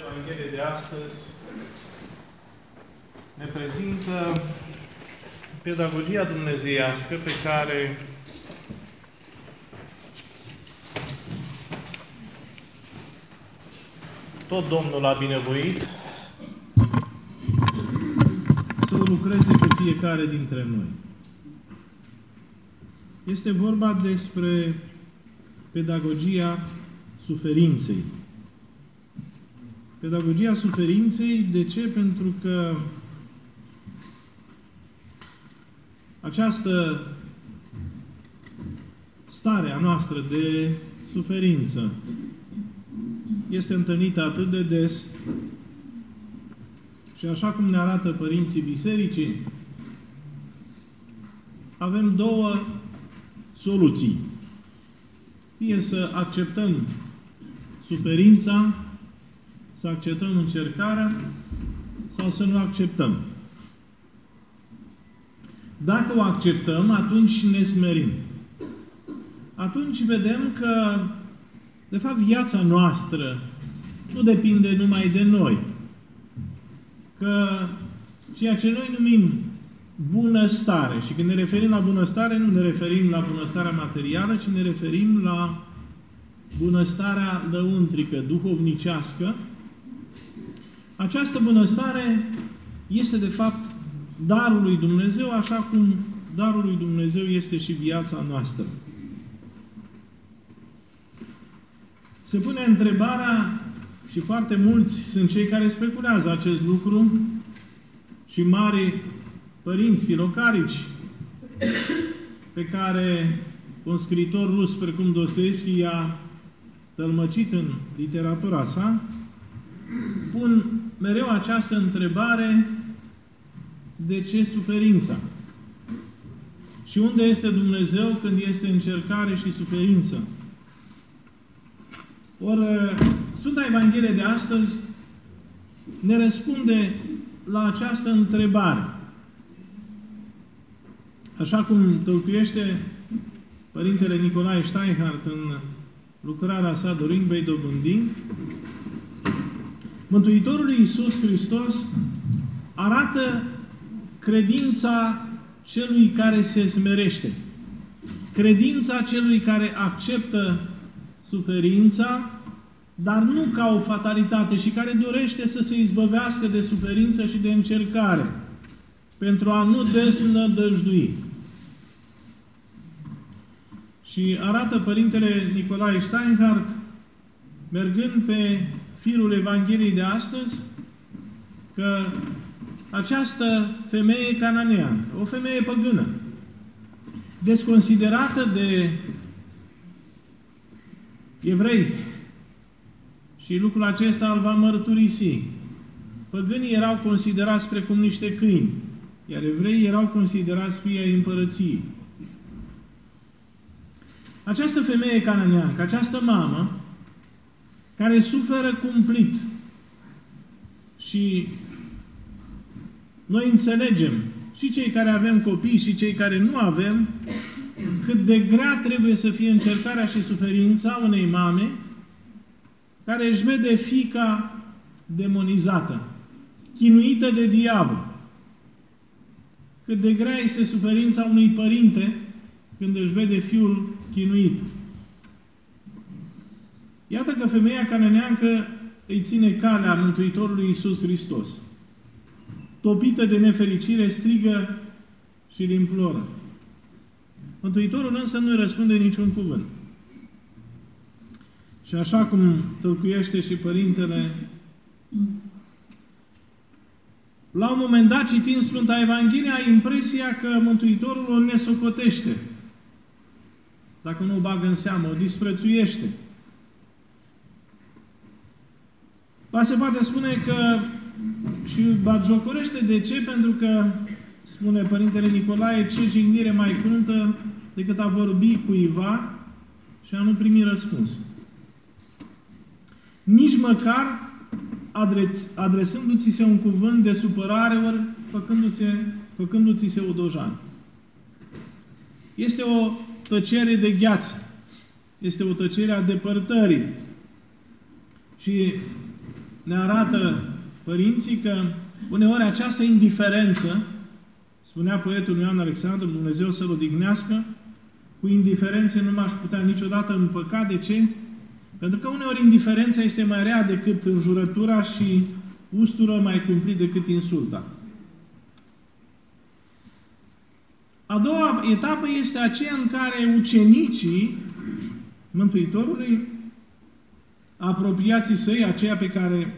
Evanghelie de astăzi ne prezintă pedagogia dumnezeiască pe care tot Domnul a binevoit să lucreze pe fiecare dintre noi. Este vorba despre pedagogia suferinței. Pedagogia suferinței, de ce? Pentru că această stare a noastră de suferință este întâlnită atât de des și așa cum ne arată părinții bisericii, avem două soluții. Fie să acceptăm suferința, să acceptăm încercarea sau să nu acceptăm. Dacă o acceptăm, atunci ne smerim. Atunci vedem că, de fapt, viața noastră nu depinde numai de noi. Că ceea ce noi numim bunăstare, și când ne referim la bunăstare, nu ne referim la bunăstarea materială, ci ne referim la bunăstarea lăuntrică, duhovnicească, această bunăstare este de fapt darul lui Dumnezeu, așa cum darul lui Dumnezeu este și viața noastră. Se pune întrebarea, și foarte mulți sunt cei care speculează acest lucru, și mari părinți filocarici, pe care un scritor rus precum Dostoevski i-a tălmăcit în literatura sa, pun mereu această întrebare de ce suferința? Și unde este Dumnezeu când este încercare și suferință? Ori Sfânta Evanghelie de astăzi ne răspunde la această întrebare. Așa cum tălcuiește Părintele Nicolae Steinhardt în lucrarea sa Dorin Bei Dobândin, Mântuitorul Iisus Hristos arată credința celui care se smerește. Credința celui care acceptă suferința, dar nu ca o fatalitate și care dorește să se izbăvească de suferință și de încercare, pentru a nu desnădăjdui. Și arată Părintele Nicolae Steinhardt, mergând pe firul Evangheliei de astăzi, că această femeie cananeană, o femeie păgână, desconsiderată de evrei, și lucrul acesta îl va mărturisi. Păgânii erau considerați precum niște câini, iar evreii erau considerați fii ai împărăției. Această femeie cananeană, această mamă, care suferă cumplit și noi înțelegem, și cei care avem copii și cei care nu avem, cât de grea trebuie să fie încercarea și suferința unei mame care își vede fica demonizată, chinuită de diavol. Cât de grea este suferința unui părinte când își vede fiul chinuit. Iată că femeia cananeancă îi ține calea Mântuitorului Iisus Hristos. Topită de nefericire, strigă și îl imploră. Mântuitorul însă nu răspunde niciun cuvânt. Și așa cum tălcuiește și Părintele, la un moment dat, citind Sfânta Evanghelie, ai impresia că Mântuitorul o nesocotește. Dacă nu o bagă în seamă, o disprețuiește. Ba se poate spune că și batjocorește. De ce? Pentru că, spune Părintele Nicolae, ce jignire mai cruntă decât a vorbi cuiva și a nu primi răspuns. Nici măcar adresându-ți se un cuvânt de supărare, ori făcându-se, făcându-ți se o dojan. Este o tăcere de gheață. Este o tăcere a depărtării. Și ne arată părinții că uneori această indiferență, spunea poetul Ioan Alexandru, Dumnezeu să-l odihnească, cu indiferență nu m-aș putea niciodată împăca. De ce? Pentru că uneori indiferența este mai rea decât înjurătura și ustură mai cumplit decât insulta. A doua etapă este aceea în care ucenicii Mântuitorului, apropiații săi, aceia pe care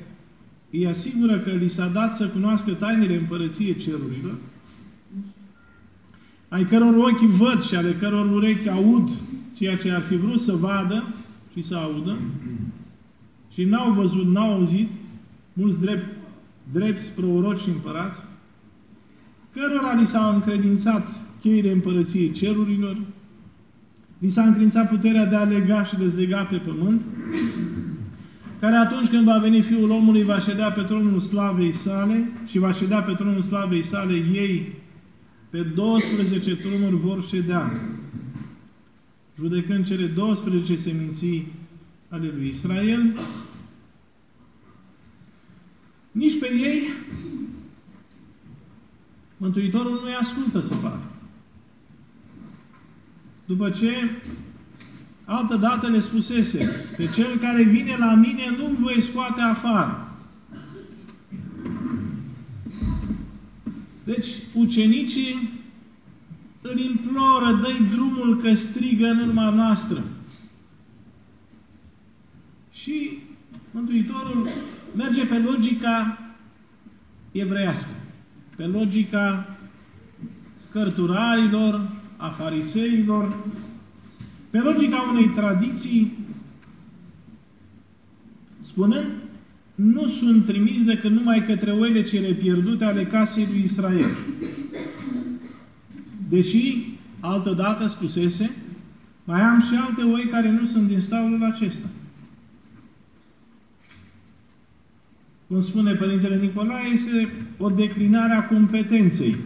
îi asigură că li s-a dat să cunoască tainele împărăției cerurilor, ai căror ochi văd și ale căror urechi aud ceea ce ar fi vrut să vadă și să audă, și n-au văzut, n-au auzit, mulți drept, drepți, proroci și împărați, cărora li s-a încredințat cheile împărăției cerurilor, li s-a încredințat puterea de a lega și dezlega pe pământ, care atunci când va veni Fiul omului va ședea pe tronul slavei sale și va ședea pe tronul slavei sale ei pe 12 tronuri vor ședea, judecând cele 12 seminții ale lui Israel, nici pe ei Mântuitorul nu-i ascultă să facă. După ce altă dată le spusese, pe cel care vine la mine nu-l voi scoate afară. Deci, ucenicii îl imploră, dă drumul că strigă în urma noastră. Și Mântuitorul merge pe logica evreiască, pe logica cărturarilor, a fariseilor, pe logica unei tradiții, spunând, nu sunt trimis decât numai către oile cele pierdute ale casei lui Israel. Deși, altădată spusese, mai am și alte oi care nu sunt din staulul acesta. Cum spune Părintele Nicolae, este o declinare a competenței.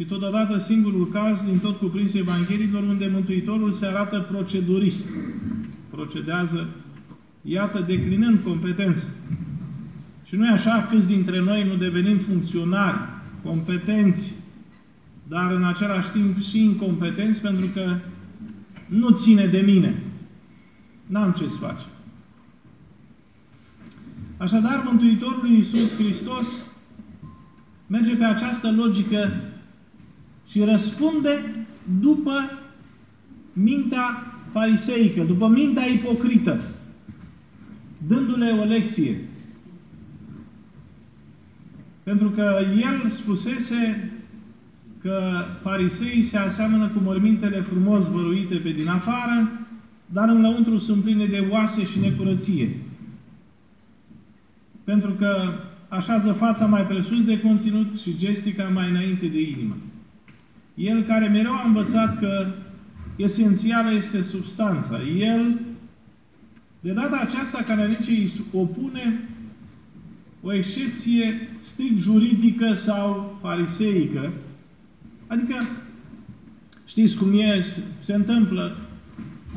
Și totodată singurul caz din tot cuprinsul Evangheliilor unde Mântuitorul se arată procedurist. Procedează, iată, declinând competența. Și nu e așa câți dintre noi nu devenim funcționari, competenți, dar în același timp și incompetenți pentru că nu ține de mine. N-am ce să face. Așadar, Mântuitorul Iisus Hristos merge pe această logică și răspunde după mintea fariseică, după mintea ipocrită, dându-le o lecție. Pentru că el spusese că fariseii se aseamănă cu mormintele frumos văruite pe din afară, dar în lăuntru sunt pline de oase și necurăție. Pentru că așează fața mai presus de conținut și gestica mai înainte de inimă. El care mereu a învățat că esențială este substanța. El, de data aceasta, care nici îi opune o excepție strict juridică sau fariseică, Adică, știți cum e, se întâmplă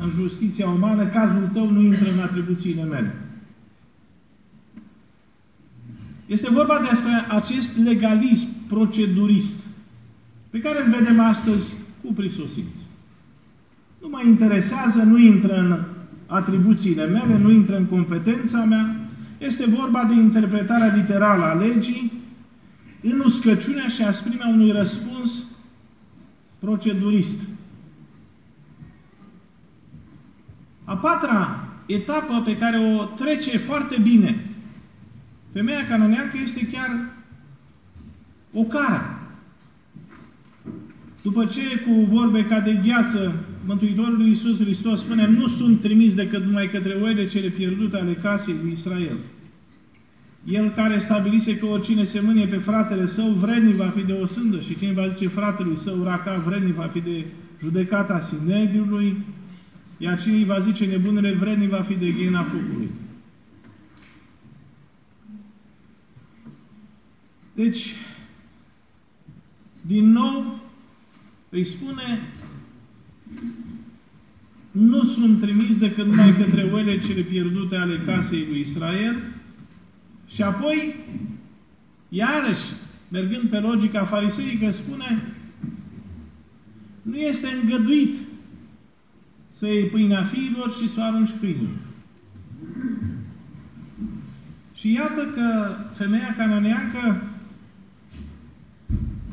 în justiția umană, cazul tău nu intră în atribuțiile mele. Este vorba despre acest legalism procedurist pe care îl vedem astăzi cu prisosință. Nu mă interesează, nu intră în atribuțiile mele, nu intră în competența mea. Este vorba de interpretarea literală a legii în uscăciunea și asprimea unui răspuns procedurist. A patra etapă pe care o trece foarte bine femeia canoneancă este chiar o cara. După ce cu vorbe ca de gheață Mântuitorul lui Iisus Hristos spune nu sunt trimis decât numai către oile cele pierdute ale casei lui Israel. El care stabilise că oricine se mânie pe fratele său, vrednic va fi de o sândă și cine va zice fratelui său, raca, vrednic va fi de judecata Sinedriului, iar cine îi va zice nebunele, vrednic va fi de ghena focului. Deci, din nou, îi spune nu sunt trimis decât numai către oile cele pierdute ale casei lui Israel. Și apoi, iarăși, mergând pe logica fariseică, spune nu este îngăduit să iei pâinea fiilor și să o arunci câinilor. Și iată că femeia cananeancă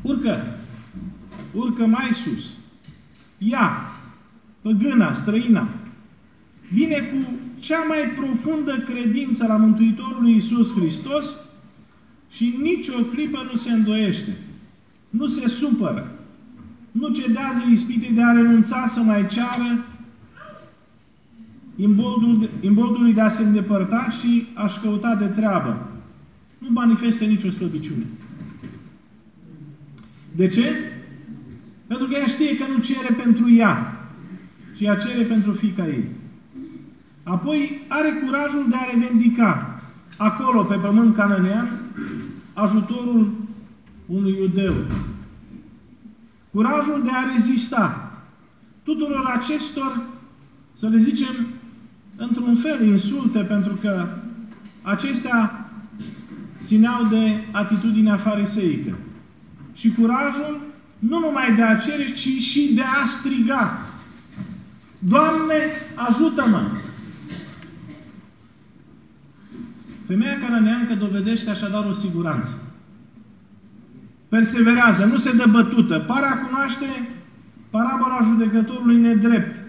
urcă, urcă mai sus. Ea, păgâna, străina, vine cu cea mai profundă credință la Mântuitorul Iisus Hristos și nici o clipă nu se îndoiește. Nu se supără. Nu cedează ispitei de a renunța să mai ceară imboldului de a se îndepărta și a-și căuta de treabă. Nu manifestă nicio slăbiciune. De ce? Pentru că ea știe că nu cere pentru ea, ci ea cere pentru fica ei. Apoi are curajul de a revendica acolo, pe pământ cananean, ajutorul unui iudeu. Curajul de a rezista tuturor acestor, să le zicem, într-un fel insulte, pentru că acestea țineau de atitudinea fariseică. Și curajul nu numai de a cere, ci și de a striga. Doamne, ajută-mă! Femeia cananeancă dovedește așadar o siguranță. Perseverează, nu se dă bătută. Pare a cunoaște parabola judecătorului nedrept.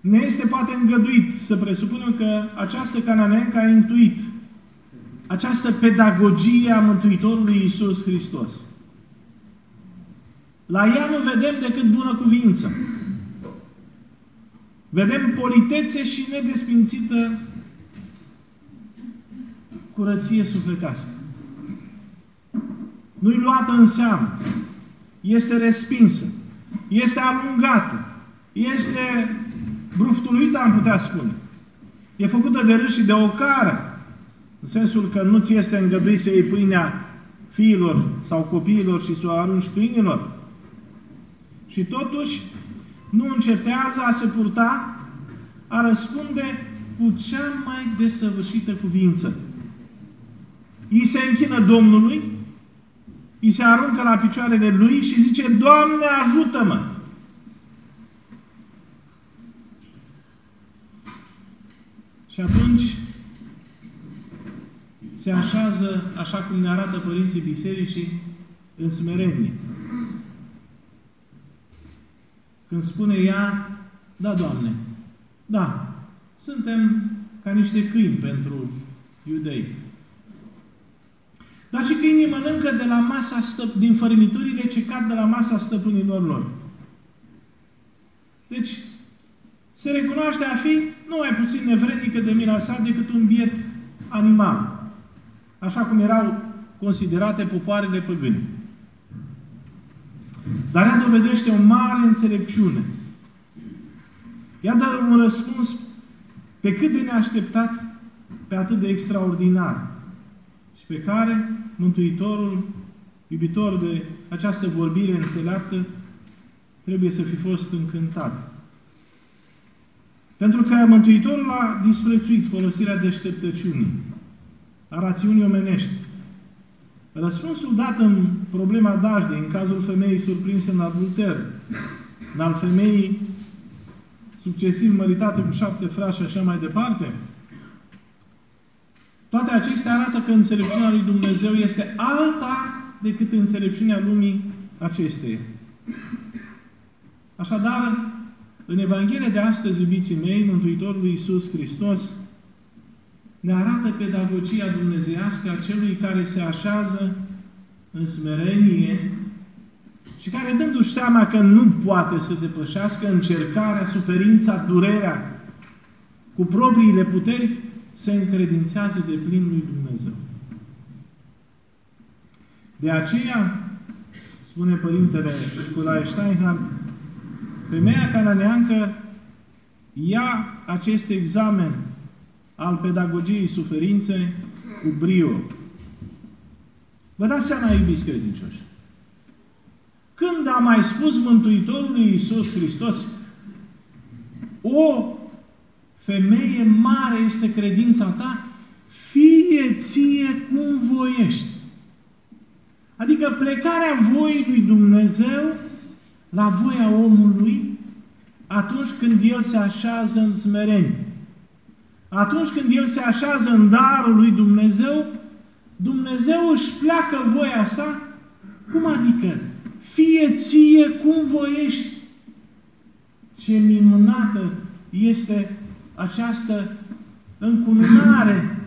Ne este poate îngăduit să presupunem că această cananeancă a intuit această pedagogie a Mântuitorului Iisus Hristos. La ea nu vedem decât bună cuvință. Vedem politețe și nedespințită curăție sufletească. Nu-i luată în seamă. Este respinsă. Este alungată. Este bruftuluită, am putea spune. E făcută de râs și de ocară. În sensul că nu ți este îngăduit să iei pâinea fiilor sau copiilor și să o arunci câinilor. Și totuși nu încetează a se purta, a răspunde cu cea mai desăvârșită cuvință. Îi se închină Domnului, îi se aruncă la picioarele Lui și zice, Doamne, ajută-mă! Și atunci se așează, așa cum ne arată Părinții Bisericii, în smerenie. Când spune ea, da, Doamne, da, suntem ca niște câini pentru iudei. Dar și câinii mănâncă de la masa stăp, din fărâmiturile ce cad de la masa stăpânilor lor. Deci, se recunoaște a fi nu mai puțin nevredică de mila sa decât un biet animal. Așa cum erau considerate popoarele păgâne. Dar ea dovedește o mare înțelepciune. Ea dă un răspuns pe cât de neașteptat, pe atât de extraordinar. Și pe care Mântuitorul, iubitor de această vorbire înțeleaptă, trebuie să fi fost încântat. Pentru că Mântuitorul a disprețuit folosirea deșteptăciunii, a rațiunii omenești. Răspunsul dat în problema Dajdei, în cazul femeii surprinse în adulter, în al femeii succesiv măritate cu șapte frați și așa mai departe, toate acestea arată că înțelepciunea lui Dumnezeu este alta decât înțelepciunea lumii acesteia. Așadar, în Evanghelia de astăzi, iubiții mei, Mântuitorul Iisus Hristos ne arată pedagogia dumnezeiască a celui care se așează în smerenie și care, dându-și seama că nu poate să depășească încercarea, suferința, durerea cu propriile puteri, se încredințează de plin lui Dumnezeu. De aceea, spune Părintele Nicolae Steinhardt, femeia cananeancă ia acest examen al pedagogiei suferinței cu brio. Vă dați seama, iubiți credincioși, când a mai spus Mântuitorului Iisus Hristos, O femeie mare este credința ta, fie ție cum voiești. Adică plecarea voii lui Dumnezeu la voia omului atunci când el se așează în smerenie. Atunci când el se așează în darul lui Dumnezeu, Dumnezeu își pleacă voia sa. Cum adică? Fie ție cum voiești. Ce minunată este această încununare.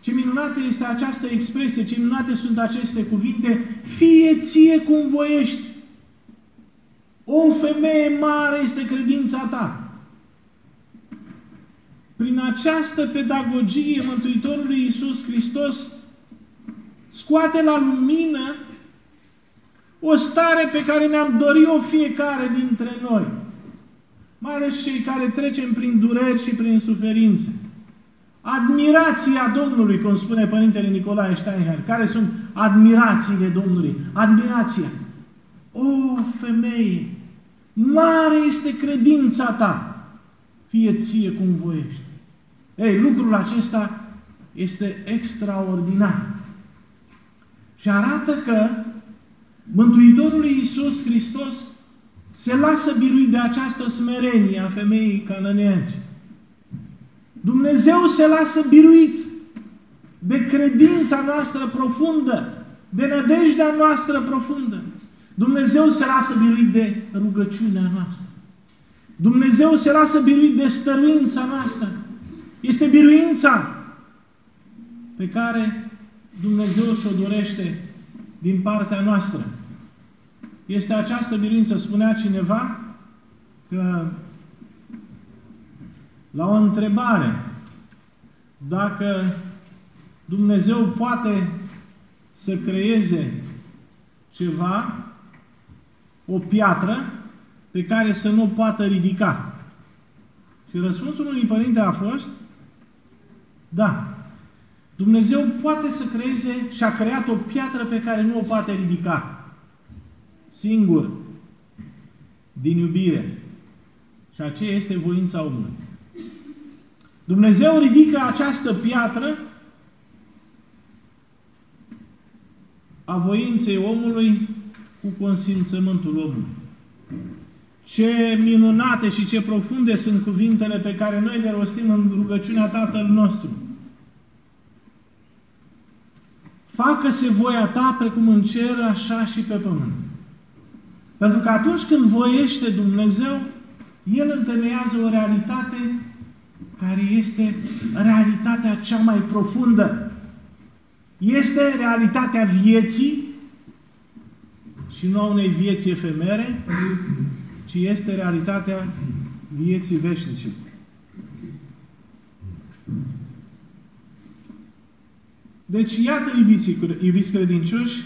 Ce minunată este această expresie, ce minunate sunt aceste cuvinte. Fie ție cum voiești. O femeie mare este credința ta. Prin această pedagogie Mântuitorului Iisus Hristos scoate la lumină o stare pe care ne-am dorit-o fiecare dintre noi. Mai ales cei care trecem prin dureri și prin suferințe. Admirația Domnului, cum spune Părintele Nicolae Steinhardt. Care sunt admirațiile Domnului? Admirația. O, femeie, mare este credința ta, fie ție cum voiești. Ei, lucrul acesta este extraordinar. Și arată că Mântuitorul Iisus Hristos se lasă biruit de această smerenie a femeii cananeanci. Dumnezeu se lasă biruit de credința noastră profundă, de nădejdea noastră profundă. Dumnezeu se lasă biruit de rugăciunea noastră. Dumnezeu se lasă biruit de stăruința noastră. Este biruința pe care Dumnezeu și-o dorește din partea noastră. Este această biruință, spunea cineva, că la o întrebare, dacă Dumnezeu poate să creeze ceva, o piatră, pe care să nu o poată ridica. Și răspunsul unui părinte a fost, da, Dumnezeu poate să creeze și a creat o piatră pe care nu o poate ridica. Singur. Din iubire. Și aceea este voința omului. Dumnezeu ridică această piatră a voinței omului cu consimțământul omului. Ce minunate și ce profunde sunt cuvintele pe care noi le rostim în rugăciunea Tatăl nostru. Facă-se voia ta precum în cer, așa și pe pământ. Pentru că atunci când voiește Dumnezeu, El întemeiază o realitate care este realitatea cea mai profundă. Este realitatea vieții și nu a unei vieți efemere, ci este realitatea vieții veșnice. Deci, iată, iubiți, iubiți credincioși,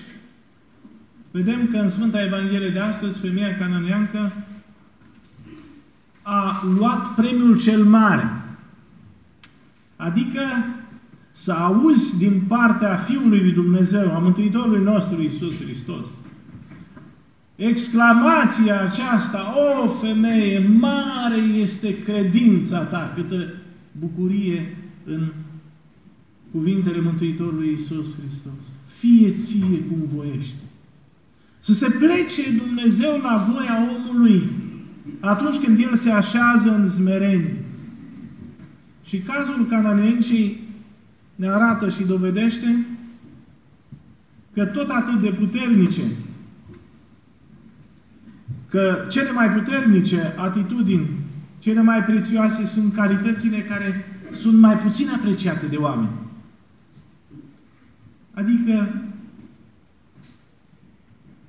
vedem că în Sfânta Evanghelie de astăzi, femeia cananeancă a luat premiul cel mare. Adică să auzi din partea Fiului lui Dumnezeu, a Mântuitorului nostru Iisus Hristos, exclamația aceasta, o femeie, mare este credința ta, câtă bucurie în cuvintele Mântuitorului Iisus Hristos. Fie ție cum voiești. Să se plece Dumnezeu la voia omului atunci când El se așează în smerenie. Și cazul cananeencii ne arată și dovedește că tot atât de puternice, că cele mai puternice atitudini, cele mai prețioase sunt calitățile care sunt mai puțin apreciate de oameni. Adică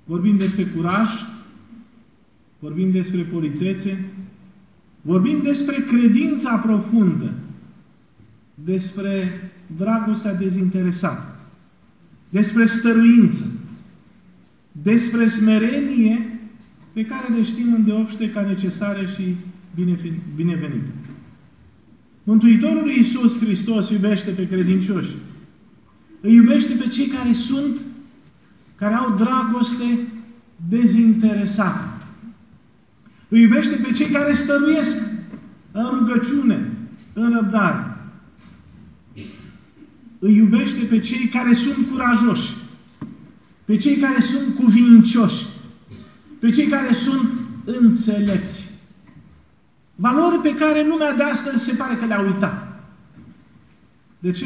vorbim despre curaj, vorbim despre politețe, vorbim despre credința profundă, despre dragostea dezinteresată, despre stăruință, despre smerenie pe care le știm îndeopște ca necesare și binevenită. Mântuitorul Iisus Hristos iubește pe credincioși îi iubește pe cei care sunt, care au dragoste dezinteresată. Îi iubește pe cei care stăruiesc, în rugăciune, în răbdare. Îi iubește pe cei care sunt curajoși, pe cei care sunt cuvincioși, pe cei care sunt înțelepți. Valori pe care lumea de astăzi se pare că le-a uitat. De ce?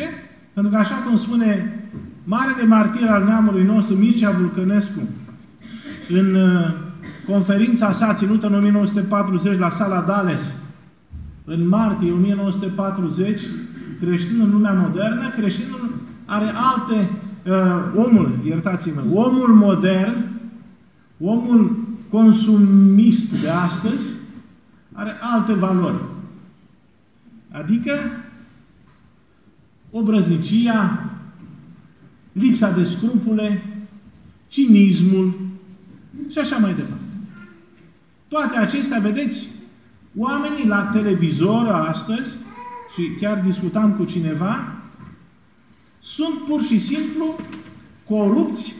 Pentru că așa cum spune marele martir al neamului nostru, Mircea Vulcănescu, în uh, conferința sa ținută în 1940 la sala Dales, în martie 1940, creștinul în lumea modernă, creștinul are alte, uh, omul, iertați-mă, omul modern, omul consumist de astăzi, are alte valori. Adică obrăznicia, lipsa de scrupule, cinismul și așa mai departe. Toate acestea, vedeți, oamenii la televizor astăzi, și chiar discutam cu cineva, sunt pur și simplu corupți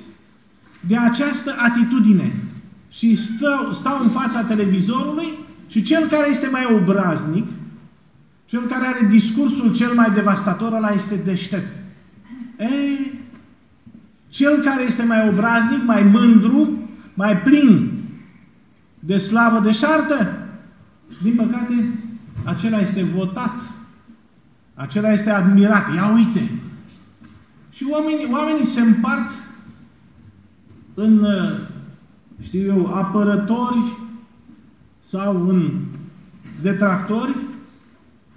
de această atitudine. Și stau, stau în fața televizorului și cel care este mai obraznic, cel care are discursul cel mai devastator, ăla este deștept. Ei, cel care este mai obraznic, mai mândru, mai plin de slavă de șartă, din păcate, acela este votat. Acela este admirat. Ia uite! Și oamenii, oamenii se împart în, știu eu, apărători sau în detractori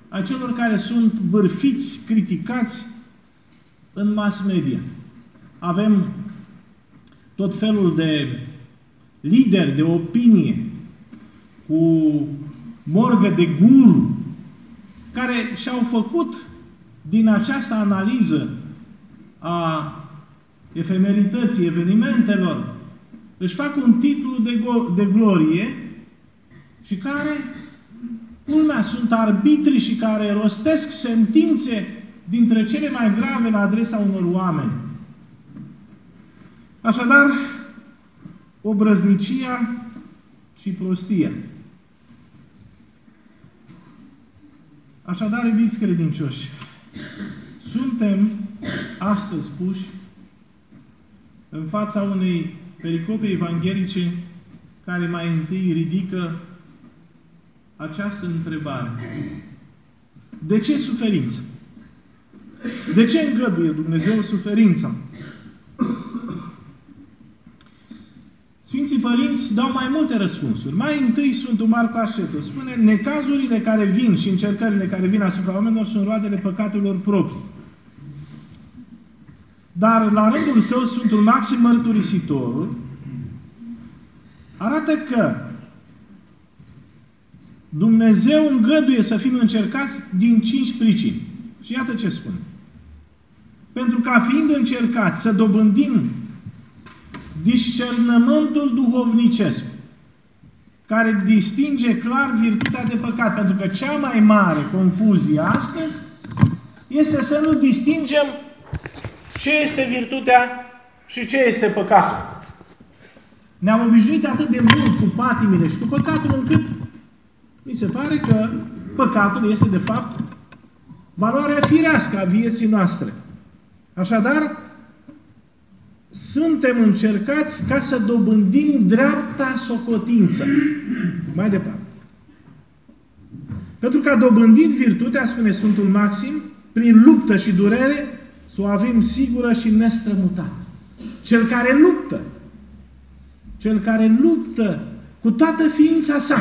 a celor care sunt bârfiți, criticați în mass media. Avem tot felul de lideri de opinie cu morgă de guru care și-au făcut din această analiză a efemerității evenimentelor, își fac un titlu de, de glorie și care, culmea, sunt arbitri și care rostesc sentințe dintre cele mai grave la adresa unor oameni. Așadar, obrăznicia și prostia. Așadar, iubiți credincioși, suntem astăzi puși în fața unei pericope evanghelice care mai întâi ridică această întrebare. De ce suferință? De ce îngăduie Dumnezeu suferința? Sfinții Părinți dau mai multe răspunsuri. Mai întâi Sfântul Marco Așetu spune necazurile care vin și încercările care vin asupra oamenilor sunt roadele păcatelor proprii. Dar la rândul său Sfântul Maxim Mărturisitorul arată că Dumnezeu îngăduie să fim încercați din cinci pricini. Și iată ce spune. Pentru ca fiind încercați să dobândim discernământul duhovnicesc, care distinge clar virtutea de păcat. Pentru că cea mai mare confuzie astăzi este să nu distingem ce este virtutea și ce este păcatul. Ne-am obișnuit atât de mult cu patimile și cu păcatul încât mi se pare că păcatul este de fapt valoarea firească a vieții noastre. Așadar, suntem încercați ca să dobândim dreapta socotință. Mai departe. Pentru că a dobândit virtutea, spune Sfântul Maxim, prin luptă și durere, să o avem sigură și nestrămutată. Cel care luptă, cel care luptă cu toată ființa sa,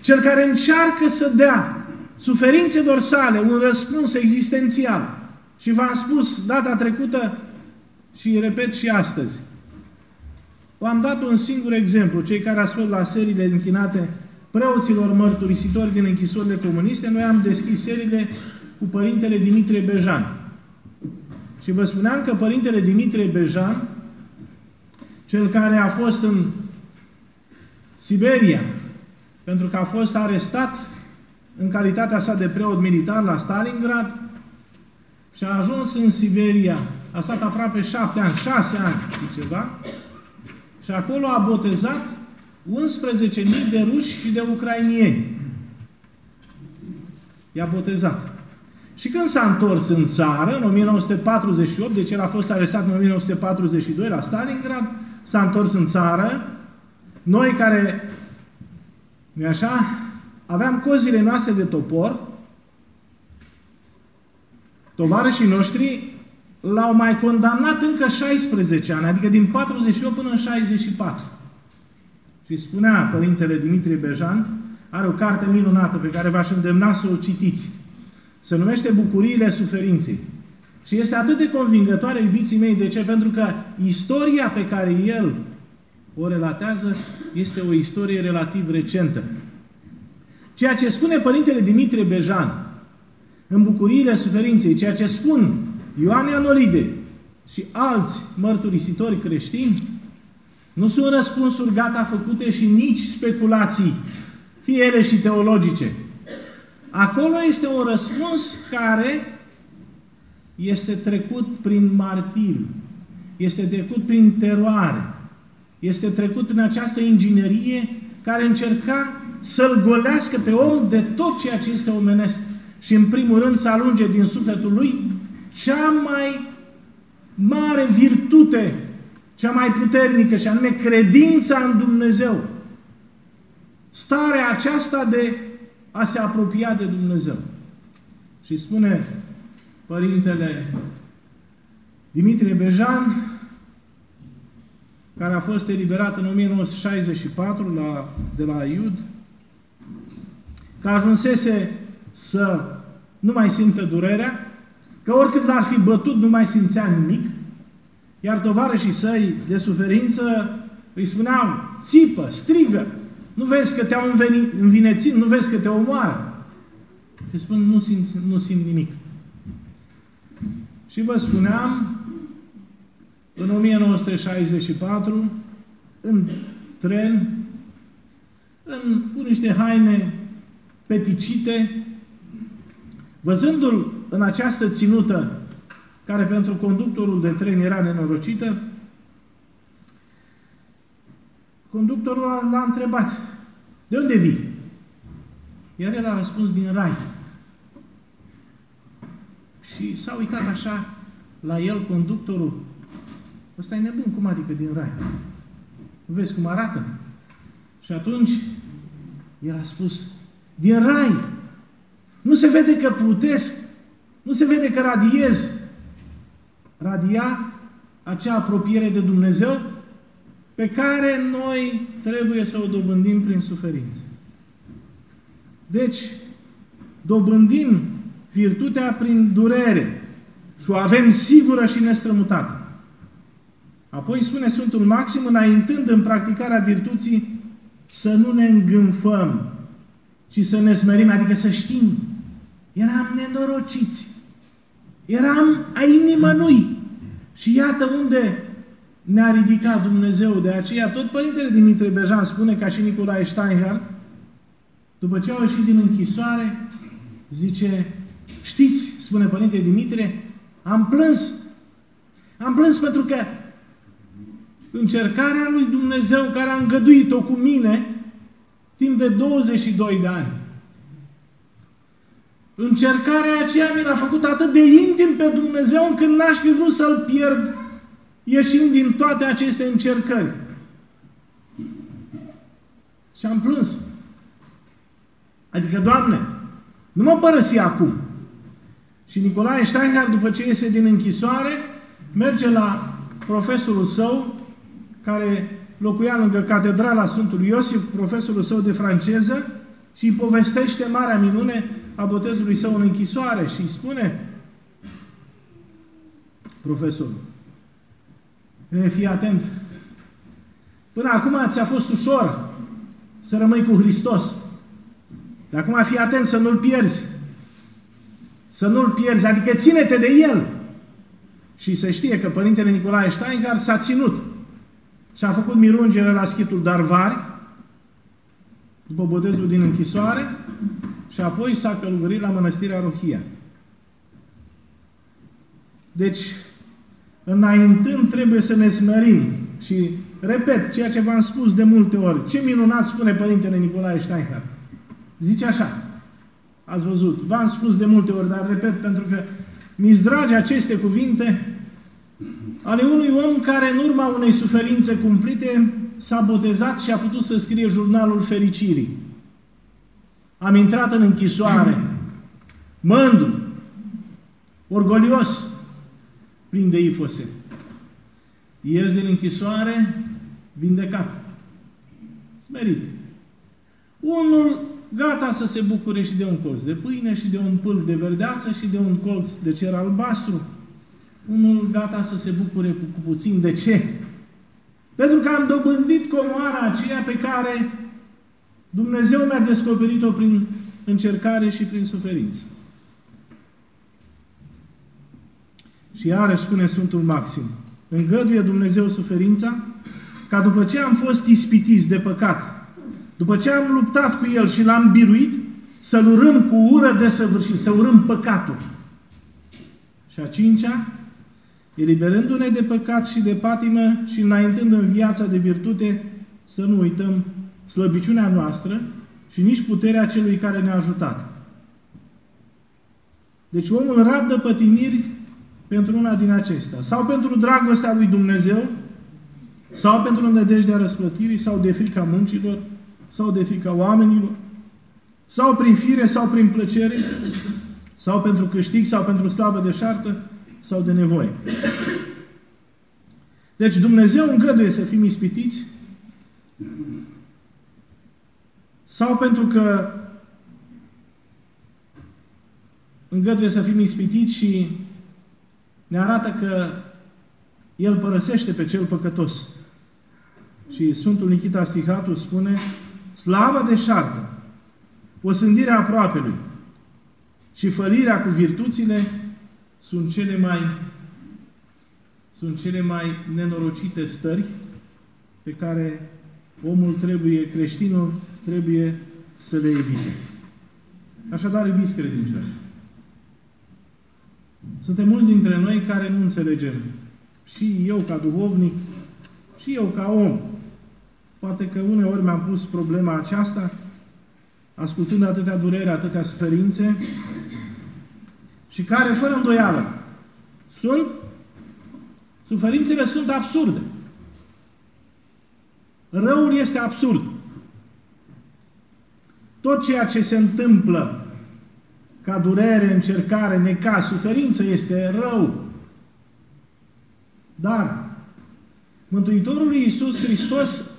cel care încearcă să dea suferințelor sale un răspuns existențial. Și v-am spus data trecută și repet și astăzi. V-am dat un singur exemplu. Cei care ați fost la seriile închinate preoților mărturisitori din închisorile comuniste, noi am deschis seriile cu Părintele Dimitrie Bejan. Și vă spuneam că Părintele Dimitrie Bejan, cel care a fost în Siberia, pentru că a fost arestat în calitatea sa de preot militar la Stalingrad și a ajuns în Siberia a stat aproape șapte ani, șase ani și ceva, și acolo a botezat 11.000 de ruși și de ucrainieni. i-a botezat. Și când s-a întors în țară, în 1948, deci el a fost arestat în 1942 la Stalingrad, s-a întors în țară, noi care, nu așa, aveam cozile noastre de topor, tovarășii noștri l-au mai condamnat încă 16 ani, adică din 48 până în 64. Și spunea Părintele Dimitrie Bejan, are o carte minunată pe care v-aș îndemna să o citiți. Se numește Bucuriile suferinței. Și este atât de convingătoare, iubiții mei, de ce? Pentru că istoria pe care el o relatează este o istorie relativ recentă. Ceea ce spune Părintele Dimitrie Bejan în Bucuriile suferinței, ceea ce spun Ioan Anolide și alți mărturisitori creștini, nu sunt răspunsuri gata făcute și nici speculații, fie ele și teologice. Acolo este un răspuns care este trecut prin martir, este trecut prin teroare, este trecut prin această inginerie care încerca să-l golească pe om de tot ceea ce este omenesc și în primul rând să alunge din sufletul lui cea mai mare virtute, cea mai puternică și anume credința în Dumnezeu. Starea aceasta de a se apropia de Dumnezeu. Și spune Părintele Dimitrie Bejan, care a fost eliberat în 1964 la, de la Iud, că ajunsese să nu mai simtă durerea, că oricât l-ar fi bătut, nu mai simțea nimic, iar tovarășii săi de suferință îi spuneau, țipă, strigă, nu vezi că te-au învinețit, nu vezi că te omoară. Și spun, nu simt, nu simt nimic. Și vă spuneam, în 1964, în tren, în, cu niște haine peticite, văzându-l în această ținută, care pentru conductorul de tren era nenorocită, conductorul l-a întrebat, de unde vii? Iar el a răspuns, din rai. Și s-a uitat așa la el conductorul. Ăsta e nebun, cum adică din rai? Vezi cum arată? Și atunci el a spus, din rai. Nu se vede că plutesc, nu se vede că radiez. Radia acea apropiere de Dumnezeu pe care noi trebuie să o dobândim prin suferință. Deci, dobândim virtutea prin durere și o avem sigură și nestrămutată. Apoi spune Sfântul Maxim, înaintând în practicarea virtuții, să nu ne îngânfăm, ci să ne smerim, adică să știm. Eram nenorociți. Eram ai nimănui. Și iată unde ne-a ridicat Dumnezeu. De aceea, tot Părintele Dimitrie Bejan spune, ca și Nicolae Steinhardt, după ce au ieșit din închisoare, zice, știți, spune Părintele Dimitrie, am plâns. Am plâns pentru că încercarea lui Dumnezeu care a îngăduit-o cu mine timp de 22 de ani. Încercarea aceea mi l-a făcut atât de intim pe Dumnezeu încât n-aș fi vrut să-L pierd ieșind din toate aceste încercări. Și am plâns. Adică, Doamne, nu mă părăsi acum. Și Nicolae Steinhardt, după ce iese din închisoare, merge la profesorul său, care locuia lângă catedrala Sfântului Iosif, profesorul său de franceză, și îi povestește marea minune a botezului său în închisoare și îi spune profesorul, E, fii atent. Până acum ți-a fost ușor să rămâi cu Hristos. De acum fii atent să nu-L pierzi. Să nu-L pierzi, adică ține-te de El. Și se știe că Părintele Nicolae Steingar s-a ținut și a făcut mirungere la schitul Darvari, după botezul din închisoare, și apoi s-a călugărit la mănăstirea Rohia. Deci, înaintând trebuie să ne smerim. Și, repet, ceea ce v-am spus de multe ori, ce minunat spune Părintele Nicolae Steinhardt. Zice așa, Ați văzut. V-am spus de multe ori, dar repet, pentru că mi dragi aceste cuvinte ale unui om care în urma unei suferințe cumplite s-a botezat și a putut să scrie jurnalul fericirii. Am intrat în închisoare, mândru, orgolios, plin de ifose. Ies din închisoare, vindecat, smerit. Unul gata să se bucure și de un colț de pâine, și de un pâlp de verdeață, și de un colț de cer albastru. Unul gata să se bucure cu, cu puțin. De ce? Pentru că am dobândit comoara aceea pe care Dumnezeu mi-a descoperit-o prin încercare și prin suferință. Și iarăși spune Sfântul Maxim, îngăduie Dumnezeu suferința ca după ce am fost ispitiți de păcat, după ce am luptat cu El și l-am biruit, să-L urâm cu ură de săvârșit, să urâm păcatul. Și a cincea, eliberându-ne de păcat și de patimă și înaintând în viața de virtute, să nu uităm slăbiciunea noastră și nici puterea celui care ne-a ajutat. Deci omul rabdă pătimiri pentru una din acestea. Sau pentru dragostea lui Dumnezeu, sau pentru îndădejdea răsplătirii, sau de frica muncilor, sau de frica oamenilor, sau prin fire, sau prin plăcere, sau pentru câștig, sau pentru slavă de șartă, sau de nevoie. Deci Dumnezeu îngăduie să fim ispitiți sau pentru că îngăduie să fim ispitiți și ne arată că El părăsește pe cel păcătos. Și Sfântul Nikita Stihatu spune Slavă de șartă, osândirea aproapelui și fălirea cu virtuțile sunt cele mai sunt cele mai nenorocite stări pe care omul trebuie, creștinul trebuie să le evite. Așadar, iubiți credincioși, suntem mulți dintre noi care nu înțelegem. Și eu ca duhovnic, și eu ca om. Poate că uneori mi-am pus problema aceasta, ascultând atâtea durere, atâtea suferințe, și care, fără îndoială, sunt, suferințele sunt absurde. Răul este absurd. Tot ceea ce se întâmplă ca durere, încercare, necaz, suferință este rău. Dar Mântuitorul Iisus Hristos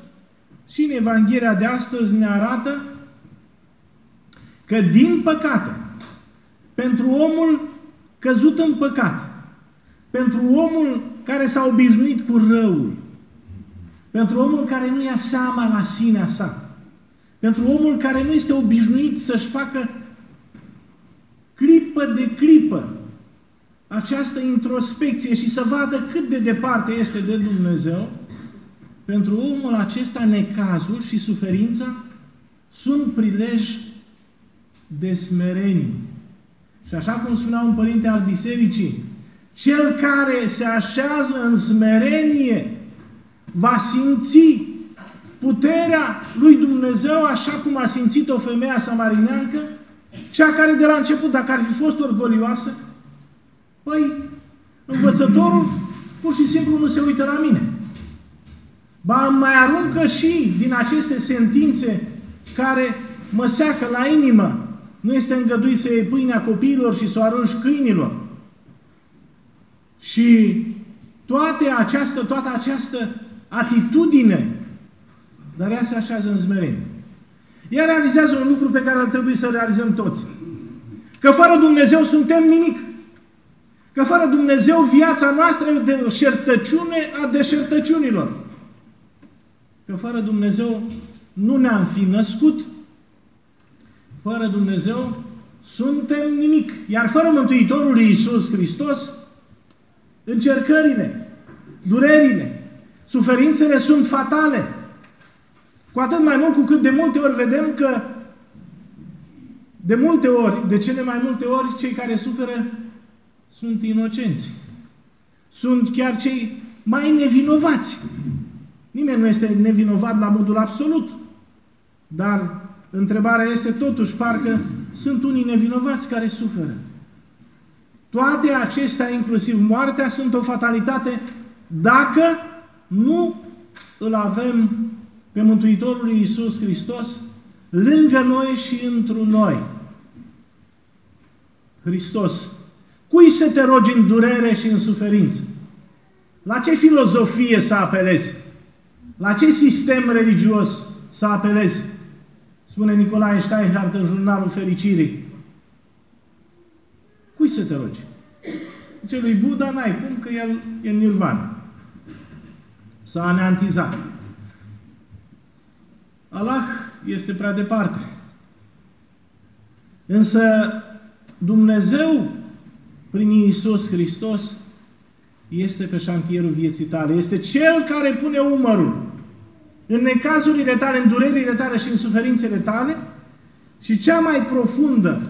și în Evanghelia de astăzi ne arată că din păcate, pentru omul căzut în păcat, pentru omul care s-a obișnuit cu răul, pentru omul care nu ia seama la sinea sa, pentru omul care nu este obișnuit să-și facă clipă de clipă această introspecție și să vadă cât de departe este de Dumnezeu, pentru omul acesta necazul și suferința sunt prilej de smerenie. Și așa cum spunea un părinte al bisericii, cel care se așează în smerenie va simți puterea lui Dumnezeu așa cum a simțit-o femeia samarineancă cea care de la început, dacă ar fi fost orgolioasă, păi, învățătorul pur și simplu nu se uită la mine. Ba mai aruncă și din aceste sentințe care mă seacă la inimă. Nu este îngăduit să iei pâinea copiilor și să o arunci câinilor. Și toate această, toată această atitudine, dar ea se așează în zmerenie. Ea realizează un lucru pe care ar trebui să realizăm toți. Că fără Dumnezeu suntem nimic. Că fără Dumnezeu viața noastră e de șertăciune a deșertăciunilor. Că fără Dumnezeu nu ne-am fi născut. Fără Dumnezeu suntem nimic. Iar fără Mântuitorul Iisus Hristos, încercările, durerile, suferințele sunt fatale. Cu atât mai mult cu cât de multe ori vedem că de multe ori, de cele mai multe ori, cei care suferă sunt inocenți. Sunt chiar cei mai nevinovați. Nimeni nu este nevinovat la modul absolut. Dar întrebarea este totuși, parcă sunt unii nevinovați care suferă. Toate acestea, inclusiv moartea, sunt o fatalitate dacă nu îl avem pe Mântuitorul Iisus Hristos lângă noi și întru noi. Hristos. Cui să te rogi în durere și în suferință? La ce filozofie să apelezi? La ce sistem religios să apelezi? Spune Nicolae Steinhardt în jurnalul Fericirii. Cui să te rogi? Zice lui Buddha, n-ai cum, că el e în nirvana. S-a aneantizat. Allah este prea departe. Însă Dumnezeu, prin Iisus Hristos, este pe șantierul vieții tale. Este Cel care pune umărul în necazurile tale, în durerile tale și în suferințele tale și cea mai profundă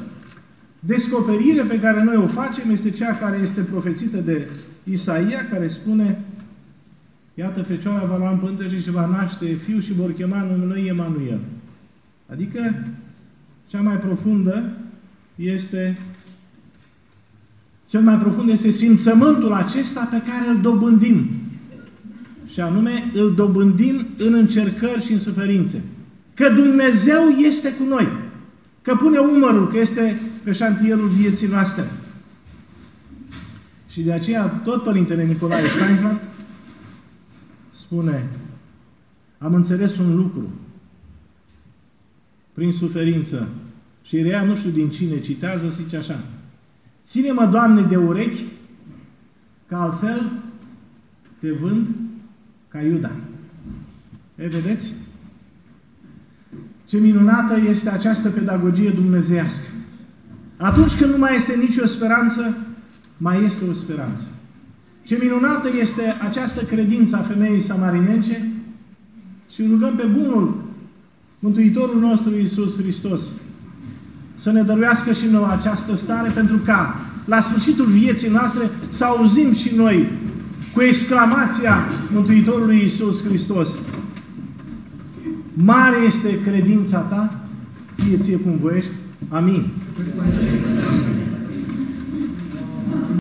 descoperire pe care noi o facem este cea care este profețită de Isaia, care spune Iată, Fecioara va lua în pântece și va naște fiu și vor chema numele lui Emanuel. Adică, cea mai profundă este cel mai profund este simțământul acesta pe care îl dobândim. Și anume, îl dobândim în încercări și în suferințe. Că Dumnezeu este cu noi. Că pune umărul, că este pe șantierul vieții noastre. Și de aceea, tot Părintele Nicolae Steinhardt spune, am înțeles un lucru prin suferință. Și rea, nu știu din cine citează, zice așa, Ține-mă, Doamne, de urechi, că altfel te vând ca Iuda. E, vedeți? Ce minunată este această pedagogie dumnezeiască. Atunci când nu mai este nicio speranță, mai este o speranță. Ce minunată este această credință a femeii samarinence și rugăm pe bunul Mântuitorul nostru Iisus Hristos să ne dăruiască și nouă această stare pentru ca la sfârșitul vieții noastre să auzim și noi cu exclamația Mântuitorului Iisus Hristos. Mare este credința ta, fie ție cum voiești. Amin.